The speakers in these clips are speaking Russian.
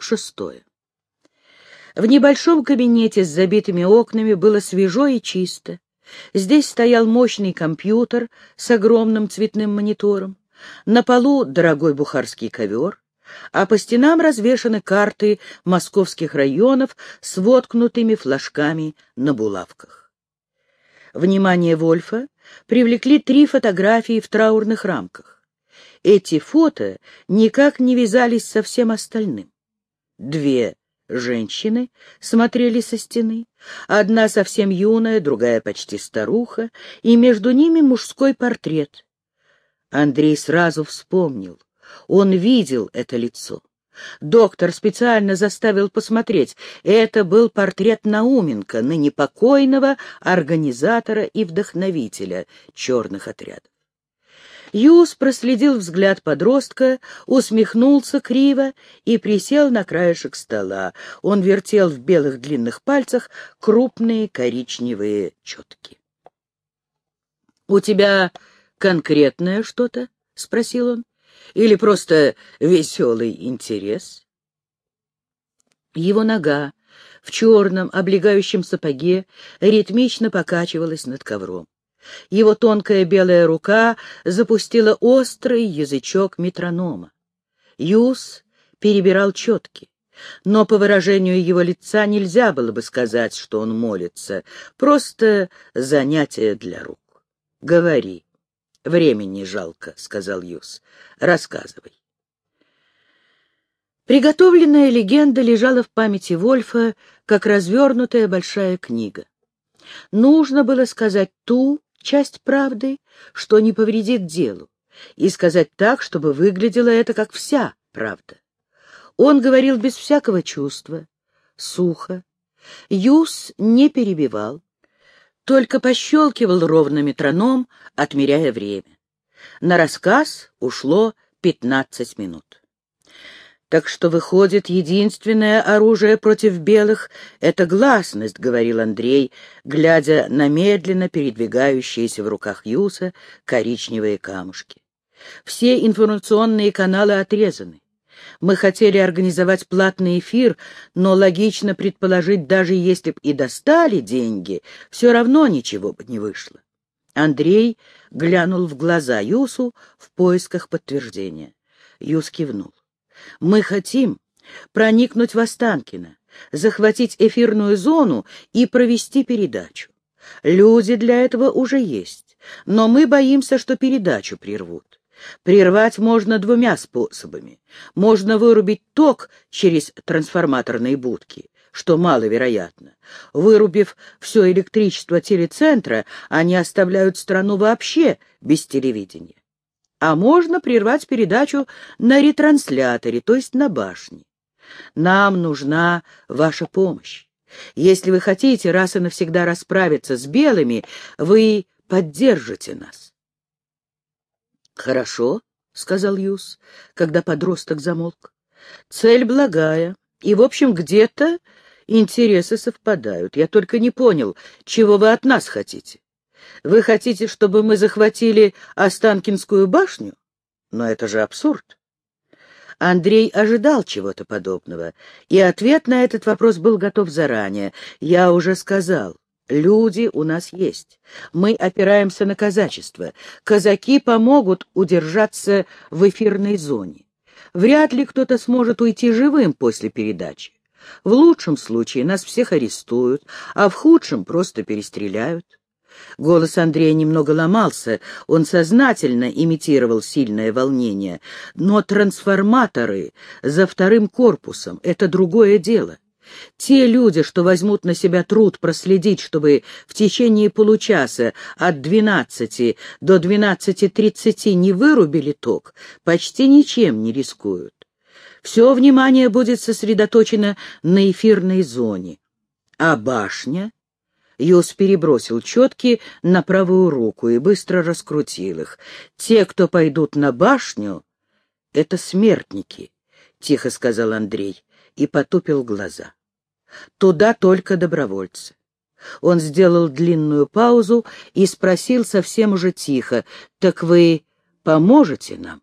Шестое. В небольшом кабинете с забитыми окнами было свежо и чисто. Здесь стоял мощный компьютер с огромным цветным монитором. На полу дорогой бухарский ковер, а по стенам развешаны карты московских районов с воткнутыми флажками на булавках. Внимание Вольфа привлекли три фотографии в траурных рамках. Эти фото никак не вязались со всем остальным. Две женщины смотрели со стены, одна совсем юная, другая почти старуха, и между ними мужской портрет. Андрей сразу вспомнил. Он видел это лицо. Доктор специально заставил посмотреть. Это был портрет Науменко, ныне покойного организатора и вдохновителя черных отрядов. Юс проследил взгляд подростка, усмехнулся криво и присел на краешек стола. Он вертел в белых длинных пальцах крупные коричневые четки. — У тебя конкретное что-то? — спросил он. — Или просто веселый интерес? Его нога в черном облегающем сапоге ритмично покачивалась над ковром. Его тонкая белая рука запустила острый язычок метронома. Юс перебирал четки, но по выражению его лица нельзя было бы сказать, что он молится, просто занятие для рук. — Говори. — Времени жалко, — сказал Юс. — Рассказывай. Приготовленная легенда лежала в памяти Вольфа, как развернутая большая книга. Нужно было сказать ту, часть правды, что не повредит делу, и сказать так, чтобы выглядело это как вся правда. Он говорил без всякого чувства, сухо. Юс не перебивал, только пощелкивал ровно метроном, отмеряя время. На рассказ ушло пятнадцать минут. Так что, выходит, единственное оружие против белых — это гласность, — говорил Андрей, глядя на медленно передвигающиеся в руках Юса коричневые камушки. Все информационные каналы отрезаны. Мы хотели организовать платный эфир, но логично предположить, даже если б и достали деньги, все равно ничего бы не вышло. Андрей глянул в глаза Юсу в поисках подтверждения. Юс кивнул. Мы хотим проникнуть в Останкино, захватить эфирную зону и провести передачу. Люди для этого уже есть, но мы боимся, что передачу прервут. Прервать можно двумя способами. Можно вырубить ток через трансформаторные будки, что маловероятно. Вырубив все электричество телецентра, они оставляют страну вообще без телевидения а можно прервать передачу на ретрансляторе, то есть на башне. Нам нужна ваша помощь. Если вы хотите раз и навсегда расправиться с белыми, вы поддержите нас. — Хорошо, — сказал Юс, когда подросток замолк. — Цель благая, и, в общем, где-то интересы совпадают. Я только не понял, чего вы от нас хотите. Вы хотите, чтобы мы захватили Останкинскую башню? Но это же абсурд. Андрей ожидал чего-то подобного, и ответ на этот вопрос был готов заранее. Я уже сказал, люди у нас есть. Мы опираемся на казачество. Казаки помогут удержаться в эфирной зоне. Вряд ли кто-то сможет уйти живым после передачи. В лучшем случае нас всех арестуют, а в худшем просто перестреляют. Голос Андрея немного ломался, он сознательно имитировал сильное волнение. Но трансформаторы за вторым корпусом — это другое дело. Те люди, что возьмут на себя труд проследить, чтобы в течение получаса от 12 до 12.30 не вырубили ток, почти ничем не рискуют. Все внимание будет сосредоточено на эфирной зоне. А башня? Юс перебросил четки на правую руку и быстро раскрутил их. «Те, кто пойдут на башню, — это смертники», — тихо сказал Андрей и потупил глаза. «Туда только добровольцы». Он сделал длинную паузу и спросил совсем уже тихо, «Так вы поможете нам?»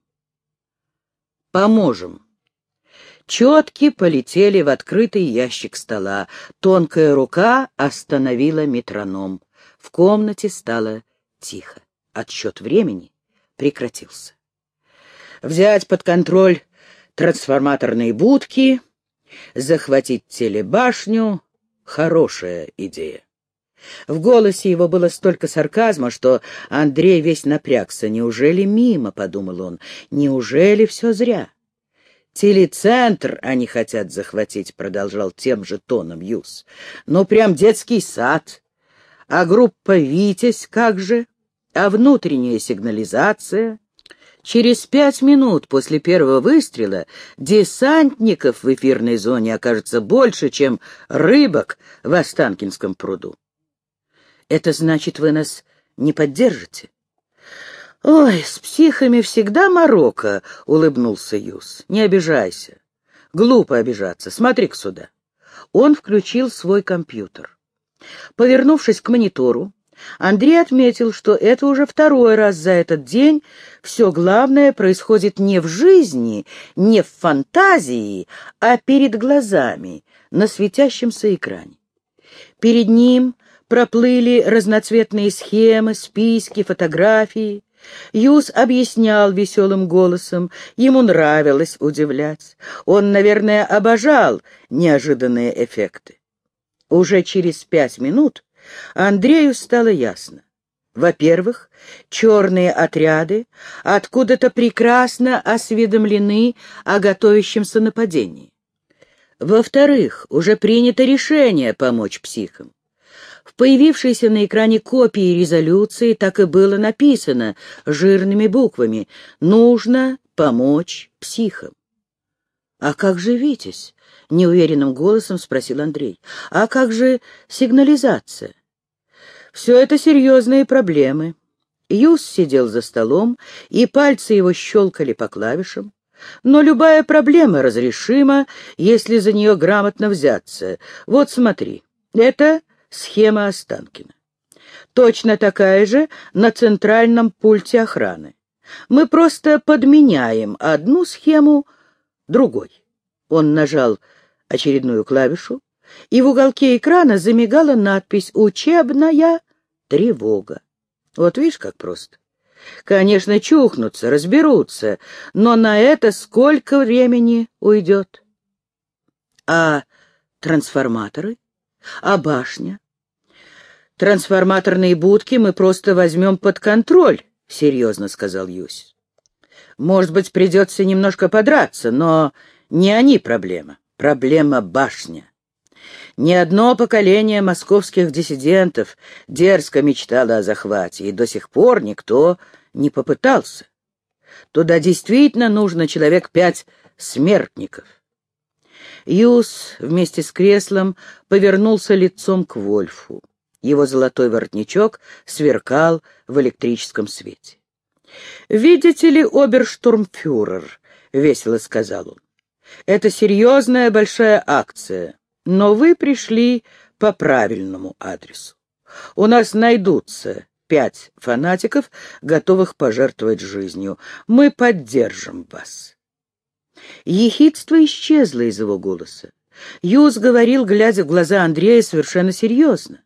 «Поможем. Четки полетели в открытый ящик стола. Тонкая рука остановила метроном. В комнате стало тихо. Отсчет времени прекратился. Взять под контроль трансформаторные будки, захватить телебашню — хорошая идея. В голосе его было столько сарказма, что Андрей весь напрягся. «Неужели мимо?» — подумал он. «Неужели все зря?» «Телецентр они хотят захватить», — продолжал тем же тоном Юс. «Ну, прям детский сад. А группа «Витязь» как же? А внутренняя сигнализация?» Через пять минут после первого выстрела десантников в эфирной зоне окажется больше, чем рыбок в Останкинском пруду. Это значит, вы нас не поддержите? Ой, с психами всегда морока, улыбнулся Юс. Не обижайся. Глупо обижаться. Смотри-ка сюда. Он включил свой компьютер. Повернувшись к монитору, Андрей отметил, что это уже второй раз за этот день все главное происходит не в жизни, не в фантазии, а перед глазами, на светящемся экране. Перед ним проплыли разноцветные схемы, списки, фотографии. Юс объяснял веселым голосом, ему нравилось удивлять. Он, наверное, обожал неожиданные эффекты. Уже через пять минут Андрею стало ясно. Во-первых, черные отряды откуда-то прекрасно осведомлены о готовящемся нападении. Во-вторых, уже принято решение помочь психам. В появившейся на экране копии резолюции так и было написано жирными буквами «Нужно помочь психам». «А как же Витязь?» — неуверенным голосом спросил Андрей. «А как же сигнализация?» «Все это серьезные проблемы». Юс сидел за столом, и пальцы его щелкали по клавишам. Но любая проблема разрешима, если за нее грамотно взяться. Вот смотри, это схема Останкина. Точно такая же на центральном пульте охраны. Мы просто подменяем одну схему другой. Он нажал очередную клавишу, и в уголке экрана замигала надпись «Учебная тревога». Вот видишь, как просто. Конечно, чухнутся, разберутся, но на это сколько времени уйдет? А трансформаторы? А башня? Трансформаторные будки мы просто возьмем под контроль, — серьезно сказал Юсь. Может быть, придется немножко подраться, но не они проблема. Проблема башня. Ни одно поколение московских диссидентов дерзко мечтало о захвате, и до сих пор никто не попытался. Туда действительно нужно человек пять смертников. Юс вместе с креслом повернулся лицом к Вольфу. Его золотой воротничок сверкал в электрическом свете. «Видите ли, оберштурмфюрер», — весело сказал он, — «это серьезная большая акция, но вы пришли по правильному адресу. У нас найдутся пять фанатиков, готовых пожертвовать жизнью. Мы поддержим вас». Ехидство исчезло из его голоса. Юз говорил, глядя в глаза Андрея, совершенно серьезно.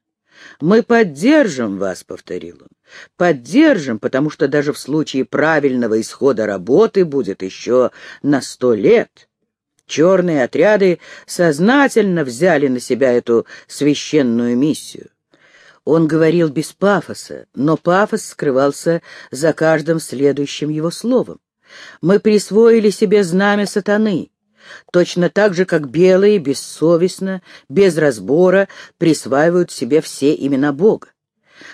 «Мы поддержим вас», — повторил он. «Поддержим, потому что даже в случае правильного исхода работы будет еще на сто лет». Черные отряды сознательно взяли на себя эту священную миссию. Он говорил без пафоса, но пафос скрывался за каждым следующим его словом. Мы присвоили себе знамя сатаны, точно так же, как белые бессовестно, без разбора присваивают себе все имена Бога.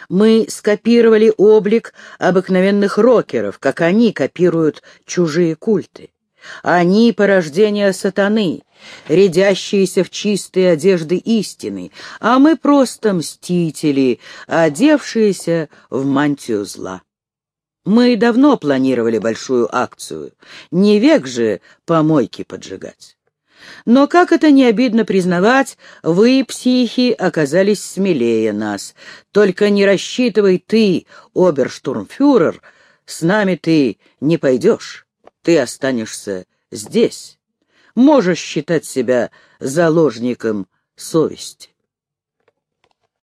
Мы скопировали облик обыкновенных рокеров, как они копируют чужие культы. Они — порождение сатаны, рядящиеся в чистые одежды истины, а мы просто мстители, одевшиеся в мантию зла. Мы давно планировали большую акцию, не век же помойки поджигать. Но, как это не обидно признавать, вы, психи, оказались смелее нас. Только не рассчитывай ты, оберштурмфюрер, с нами ты не пойдешь, ты останешься здесь. можешь считать себя заложником совести.